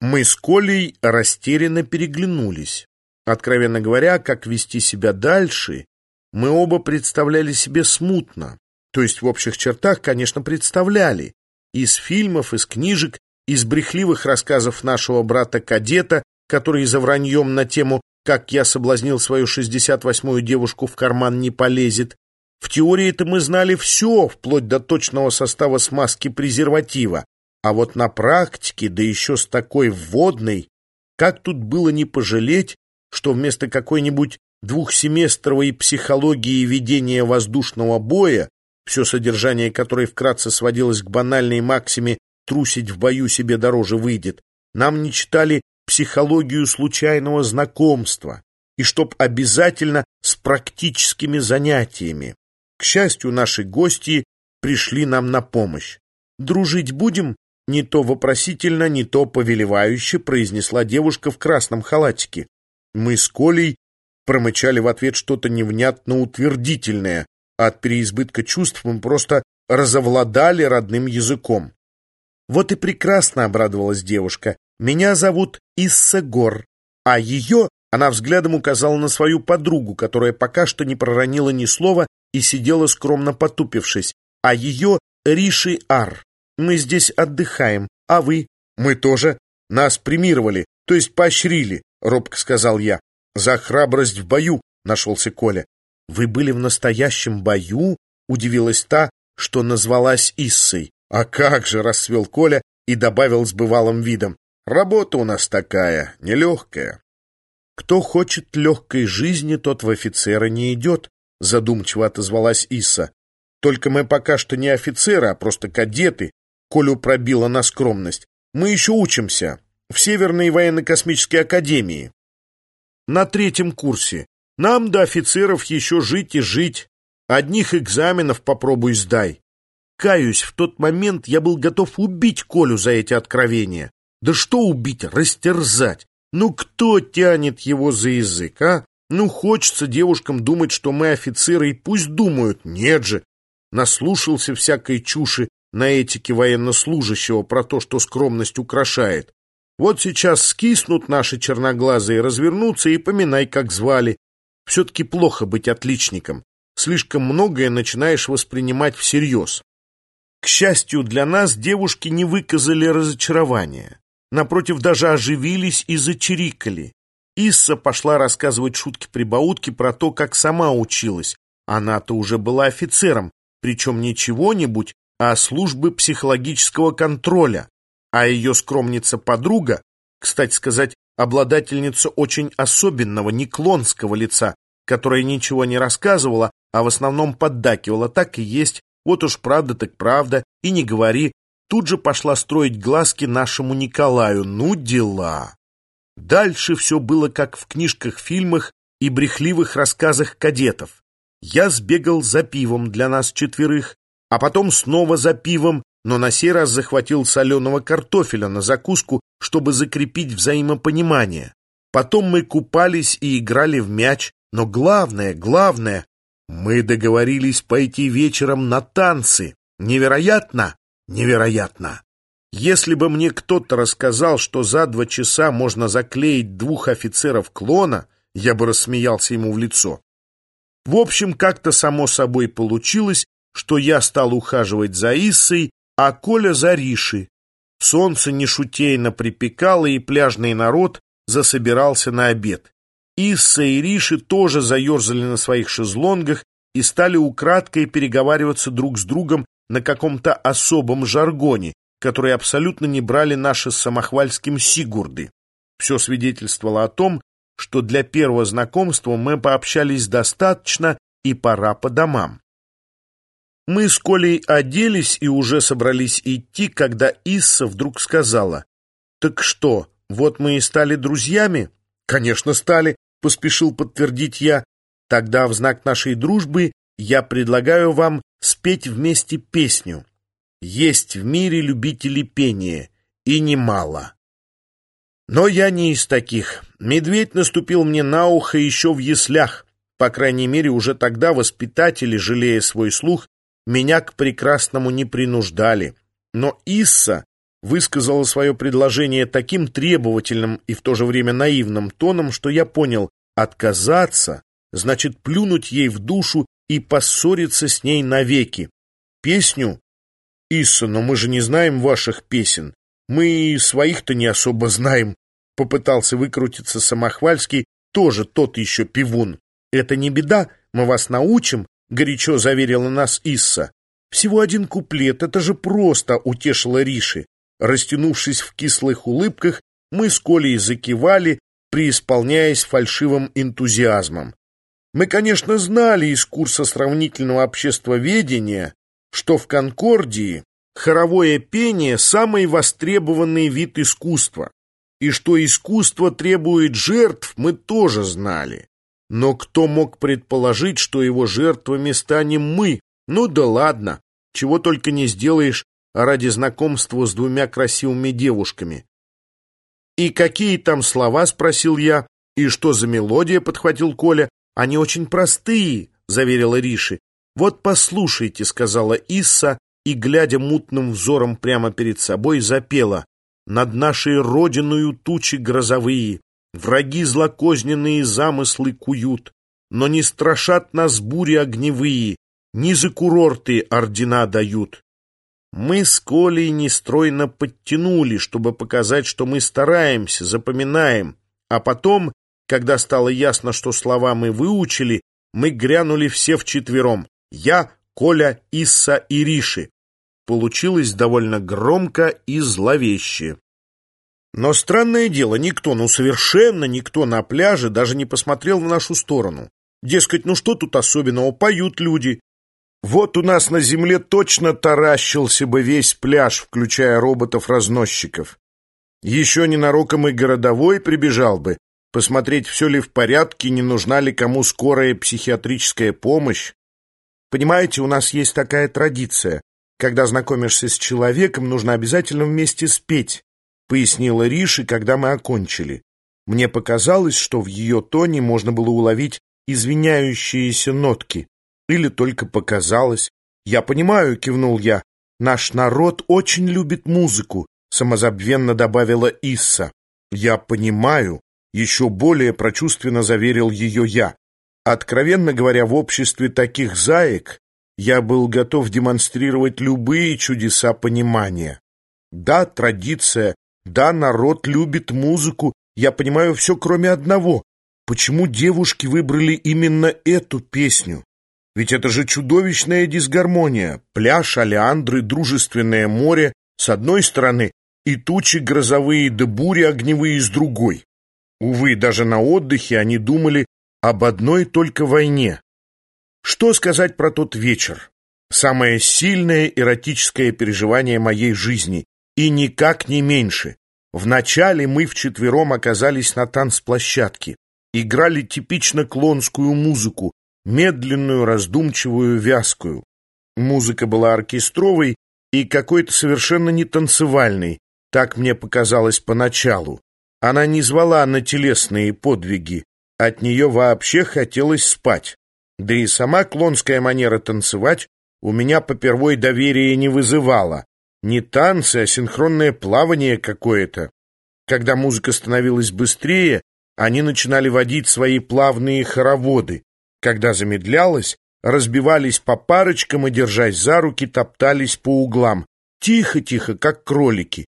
Мы с Колей растерянно переглянулись. Откровенно говоря, как вести себя дальше, мы оба представляли себе смутно. То есть в общих чертах, конечно, представляли. Из фильмов, из книжек, из брехливых рассказов нашего брата-кадета, который за враньем на тему «Как я соблазнил свою 68-ю девушку в карман не полезет». В теории-то мы знали все, вплоть до точного состава смазки презерватива. А вот на практике, да еще с такой вводной, как тут было не пожалеть, что вместо какой-нибудь двухсеместровой психологии ведения воздушного боя, все содержание которой вкратце сводилось к банальной максиме «трусить в бою себе дороже выйдет», нам не читали психологию случайного знакомства, и чтоб обязательно с практическими занятиями. К счастью, наши гости пришли нам на помощь. «Дружить будем?» Не то вопросительно, не то повелевающе произнесла девушка в красном халатике. Мы с Колей промычали в ответ что-то невнятно утвердительное, а от переизбытка чувств мы просто разовладали родным языком. «Вот и прекрасно», — обрадовалась девушка. «Меня зовут Исса Гор, а ее...» Она взглядом указала на свою подругу, которая пока что не проронила ни слова и сидела скромно потупившись, а ее Риши Ар. Мы здесь отдыхаем, а вы? Мы тоже. Нас премировали, то есть поощрили, робко сказал я. За храбрость в бою, нашелся Коля. Вы были в настоящем бою? Удивилась та, что назвалась Иссой. А как же, расцвел Коля и добавил с бывалым видом. Работа у нас такая, нелегкая. Кто хочет легкой жизни, тот в офицера не идет, задумчиво отозвалась Исса. Только мы пока что не офицеры, а просто кадеты, Колю пробила на скромность. Мы еще учимся в Северной военно-космической академии. На третьем курсе. Нам до офицеров еще жить и жить. Одних экзаменов попробуй сдай. Каюсь, в тот момент я был готов убить Колю за эти откровения. Да что убить, растерзать? Ну кто тянет его за язык, а? Ну хочется девушкам думать, что мы офицеры, и пусть думают. Нет же. Наслушался всякой чуши на этике военнослужащего про то, что скромность украшает. Вот сейчас скиснут наши черноглазые, развернутся и поминай, как звали. Все-таки плохо быть отличником. Слишком многое начинаешь воспринимать всерьез. К счастью для нас, девушки не выказали разочарования. Напротив, даже оживились и зачирикали. Исса пошла рассказывать шутки-прибаутки про то, как сама училась. Она-то уже была офицером, причем не чего-нибудь, а службы психологического контроля, а ее скромница-подруга, кстати сказать, обладательница очень особенного, неклонского лица, которая ничего не рассказывала, а в основном поддакивала, так и есть, вот уж правда так правда, и не говори, тут же пошла строить глазки нашему Николаю, ну дела. Дальше все было как в книжках, фильмах и брехливых рассказах кадетов. Я сбегал за пивом для нас четверых, а потом снова за пивом, но на сей раз захватил соленого картофеля на закуску, чтобы закрепить взаимопонимание. Потом мы купались и играли в мяч, но главное, главное, мы договорились пойти вечером на танцы. Невероятно? Невероятно. Если бы мне кто-то рассказал, что за два часа можно заклеить двух офицеров клона, я бы рассмеялся ему в лицо. В общем, как-то само собой получилось, что я стал ухаживать за Иссой, а Коля за Риши. Солнце нешутейно припекало, и пляжный народ засобирался на обед. Исса и Риши тоже заерзали на своих шезлонгах и стали украдкой переговариваться друг с другом на каком-то особом жаргоне, который абсолютно не брали наши с Самохвальским Сигурды. Все свидетельствовало о том, что для первого знакомства мы пообщались достаточно и пора по домам. Мы с Колей оделись и уже собрались идти, когда Исса вдруг сказала, «Так что, вот мы и стали друзьями?» «Конечно, стали», — поспешил подтвердить я. «Тогда в знак нашей дружбы я предлагаю вам спеть вместе песню. Есть в мире любители пения, и немало». Но я не из таких. Медведь наступил мне на ухо еще в яслях. По крайней мере, уже тогда воспитатели, жалея свой слух, меня к прекрасному не принуждали. Но Исса высказала свое предложение таким требовательным и в то же время наивным тоном, что я понял, отказаться значит плюнуть ей в душу и поссориться с ней навеки. Песню? Исса, но мы же не знаем ваших песен. Мы своих-то не особо знаем. Попытался выкрутиться Самохвальский, тоже тот еще пивун. Это не беда, мы вас научим, горячо заверила нас Исса. Всего один куплет, это же просто, утешила Риши. Растянувшись в кислых улыбках, мы с Колей закивали, преисполняясь фальшивым энтузиазмом. Мы, конечно, знали из курса сравнительного обществоведения, что в Конкордии хоровое пение – самый востребованный вид искусства, и что искусство требует жертв, мы тоже знали. Но кто мог предположить, что его жертвами станем мы? Ну да ладно, чего только не сделаешь ради знакомства с двумя красивыми девушками. «И какие там слова?» — спросил я. «И что за мелодия?» — подхватил Коля. «Они очень простые», — заверила Риши. «Вот послушайте», — сказала Исса, и, глядя мутным взором прямо перед собой, запела. «Над нашей родиною тучи грозовые, враги злокозненные замыслы куют, но не страшат нас бури огневые, ни за курорты ордена дают». Мы с Колей нестройно подтянули, чтобы показать, что мы стараемся, запоминаем, а потом когда стало ясно, что слова мы выучили, мы грянули все вчетвером. Я, Коля, Исса и Риши. Получилось довольно громко и зловеще. Но странное дело, никто, ну совершенно никто на пляже даже не посмотрел в нашу сторону. Дескать, ну что тут особенного, поют люди. Вот у нас на земле точно таращился бы весь пляж, включая роботов-разносчиков. Еще ненароком и городовой прибежал бы, посмотреть, все ли в порядке, не нужна ли кому скорая психиатрическая помощь. Понимаете, у нас есть такая традиция. Когда знакомишься с человеком, нужно обязательно вместе спеть, пояснила Риши, когда мы окончили. Мне показалось, что в ее тоне можно было уловить извиняющиеся нотки. Или только показалось. «Я понимаю», — кивнул я. «Наш народ очень любит музыку», — самозабвенно добавила Исса. «Я понимаю», еще более прочувственно заверил ее я. Откровенно говоря, в обществе таких заек я был готов демонстрировать любые чудеса понимания. Да, традиция, да, народ любит музыку, я понимаю все, кроме одного. Почему девушки выбрали именно эту песню? Ведь это же чудовищная дисгармония. Пляж, алиандры, дружественное море с одной стороны и тучи грозовые да бури огневые с другой. Увы, даже на отдыхе они думали об одной только войне. Что сказать про тот вечер? Самое сильное эротическое переживание моей жизни, и никак не меньше. Вначале мы вчетвером оказались на танцплощадке, играли типично клонскую музыку, медленную, раздумчивую, вязкую. Музыка была оркестровой и какой-то совершенно не танцевальной, так мне показалось поначалу. Она не звала на телесные подвиги, от нее вообще хотелось спать. Да и сама клонская манера танцевать у меня попервой доверия не вызывала. Не танцы, а синхронное плавание какое-то. Когда музыка становилась быстрее, они начинали водить свои плавные хороводы. Когда замедлялась, разбивались по парочкам и, держась за руки, топтались по углам. Тихо-тихо, как кролики.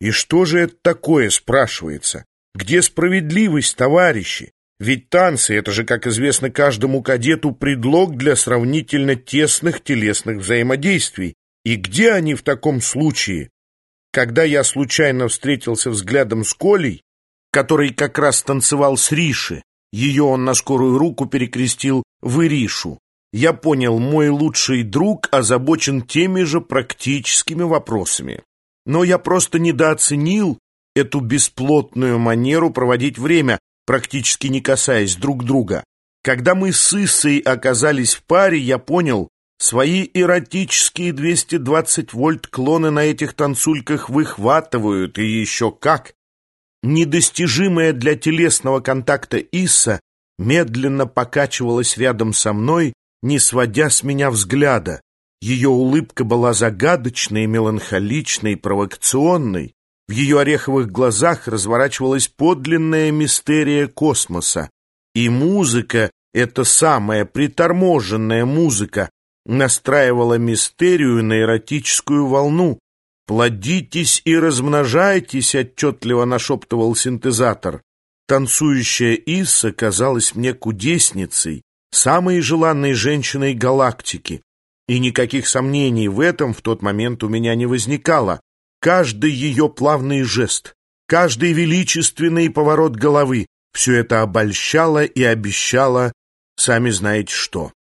И что же это такое, спрашивается? Где справедливость, товарищи? Ведь танцы — это же, как известно каждому кадету, предлог для сравнительно тесных телесных взаимодействий. И где они в таком случае? Когда я случайно встретился взглядом с Колей, который как раз танцевал с Риши, ее он на скорую руку перекрестил в Иришу, я понял, мой лучший друг озабочен теми же практическими вопросами но я просто недооценил эту бесплотную манеру проводить время, практически не касаясь друг друга. Когда мы с Иссой оказались в паре, я понял, свои эротические 220 вольт клоны на этих танцульках выхватывают, и еще как. Недостижимая для телесного контакта Исса медленно покачивалась рядом со мной, не сводя с меня взгляда. Ее улыбка была загадочной, меланхоличной, провокационной. В ее ореховых глазах разворачивалась подлинная мистерия космоса. И музыка, эта самая приторможенная музыка, настраивала мистерию на эротическую волну. «Плодитесь и размножайтесь», — отчетливо нашептывал синтезатор. Танцующая Исса казалась мне кудесницей, самой желанной женщиной галактики. И никаких сомнений в этом в тот момент у меня не возникало. Каждый ее плавный жест, каждый величественный поворот головы — все это обольщало и обещало, сами знаете что.